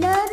Love